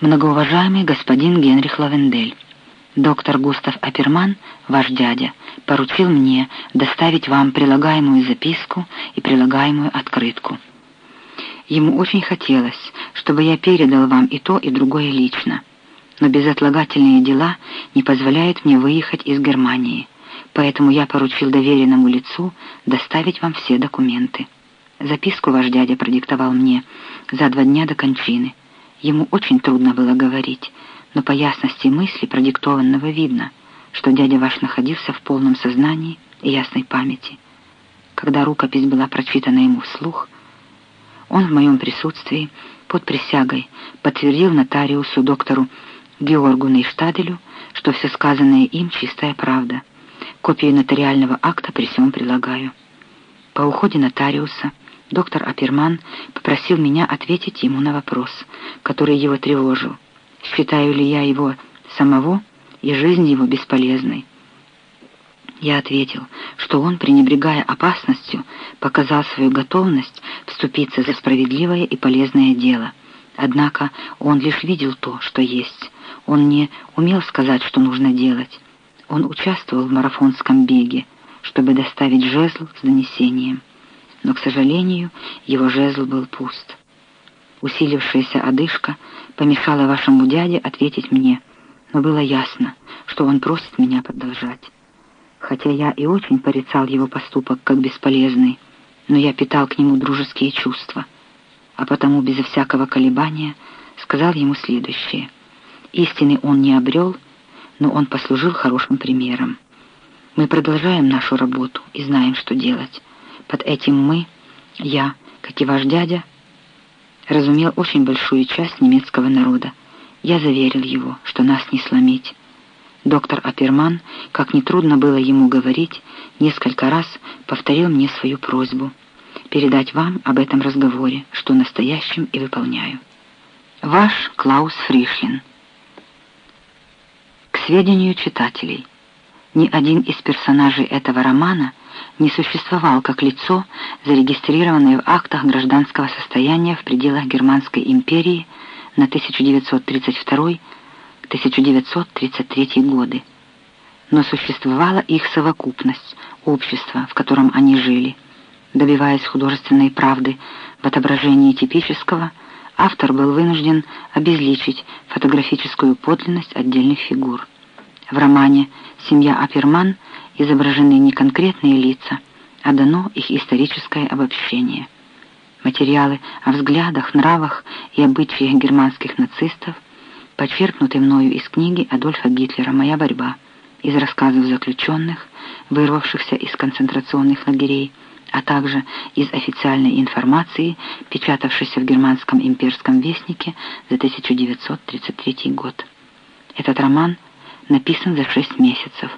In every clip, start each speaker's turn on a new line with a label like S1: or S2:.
S1: Многоуважаемый господин Генрих Лавендель, доктор Густав Аперман, ваш дядя, поручил мне доставить вам прилагаемую записку и прилагаемую открытку. Ему очень хотелось, чтобы я передал вам и то, и другое лично, но безотлагательные дела не позволяют мне выехать из Германии, поэтому я поручил доверенному лицу доставить вам все документы. Записку ваш дядя продиктовал мне за два дня до кончины. Ему очень трудно было говорить, но по ясности мысли продиктованного видно, что дядя ваш находился в полном сознании и ясной памяти. Когда рукопись была прочитана ему вслух, он в моем присутствии под присягой подтвердил нотариусу доктору Георгу Нейштаделю, что все сказанное им чистая правда. Копию нотариального акта при всем прилагаю. По уходе нотариуса доктор Аперман попросил меня ответить ему на вопрос, который его тревожил. Считаю ли я его самого и жизнь его бесполезной? Я ответил, что он, пренебрегая опасностью, показал свою готовность вступиться за справедливое и полезное дело. Однако он лишь видел то, что есть. Он не умел сказать, что нужно делать. Он участвовал в марафонском беге, чтобы доставить жезл с донесением но, к сожалению, его жезл был пуст. Усилившаяся одышка помешала вашему дяде ответить мне, но было ясно, что он просит меня продолжать. Хотя я и очень порицал его поступок как бесполезный, но я питал к нему дружеские чувства, а потому безо всякого колебания сказал ему следующее. Истины он не обрел, но он послужил хорошим примером. Мы продолжаем нашу работу и знаем, что делать. Под этим «мы» я, как и ваш дядя, разумел очень большую часть немецкого народа. Я заверил его, что нас не сломить. Доктор Аперман, как нетрудно было ему говорить, несколько раз повторил мне свою просьбу передать вам об этом разговоре, что настоящим и выполняю. Ваш Клаус Фришлин. К сведению читателей, ни один из персонажей этого романа не существовал как лицо, зарегистрированное в актах гражданского состояния в пределах Германской империи на 1932-1933 годы. Но существовала их совокупность, общество, в котором они жили. Добиваясь художественной правды в отображении типического, автор был вынужден обезличить фотографическую подлинность отдельных фигур. В романе «Семья Аперман» изображены не конкретные лица, а дано их историческое обобщение. Материалы о взглядах, нравах и обычаях германских нацистов подчеркнуты мною из книги Адольфа Гитлера «Моя борьба», из рассказов заключенных, вырвавшихся из концентрационных лагерей, а также из официальной информации, печатавшейся в германском имперском вестнике за 1933 год. Этот роман – написан за шесть месяцев.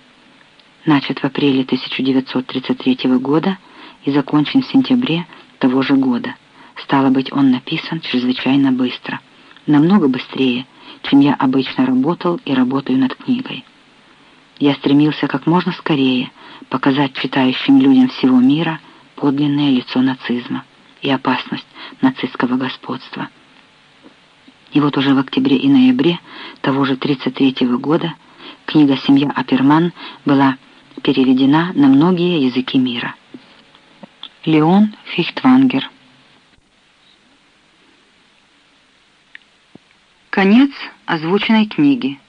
S1: Начат в апреле 1933 года и закончен в сентябре того же года. Стало быть, он написан чрезвычайно быстро. Намного быстрее, чем я обычно работал и работаю над книгой. Я стремился как можно скорее показать читающим людям всего мира подлинное лицо нацизма и опасность нацистского господства. И вот уже в октябре и ноябре того же 1933 года Книга «Семья Аперман» была переведена на многие языки мира. Леон Фихтвангер Конец озвученной книги.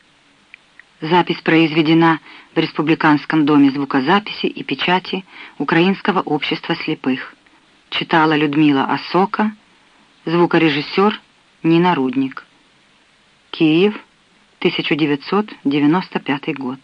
S1: Запись произведена в Республиканском доме звукозаписи и печати Украинского общества слепых. Читала Людмила Осока, звукорежиссер Нина Рудник. Киев, 1995 год.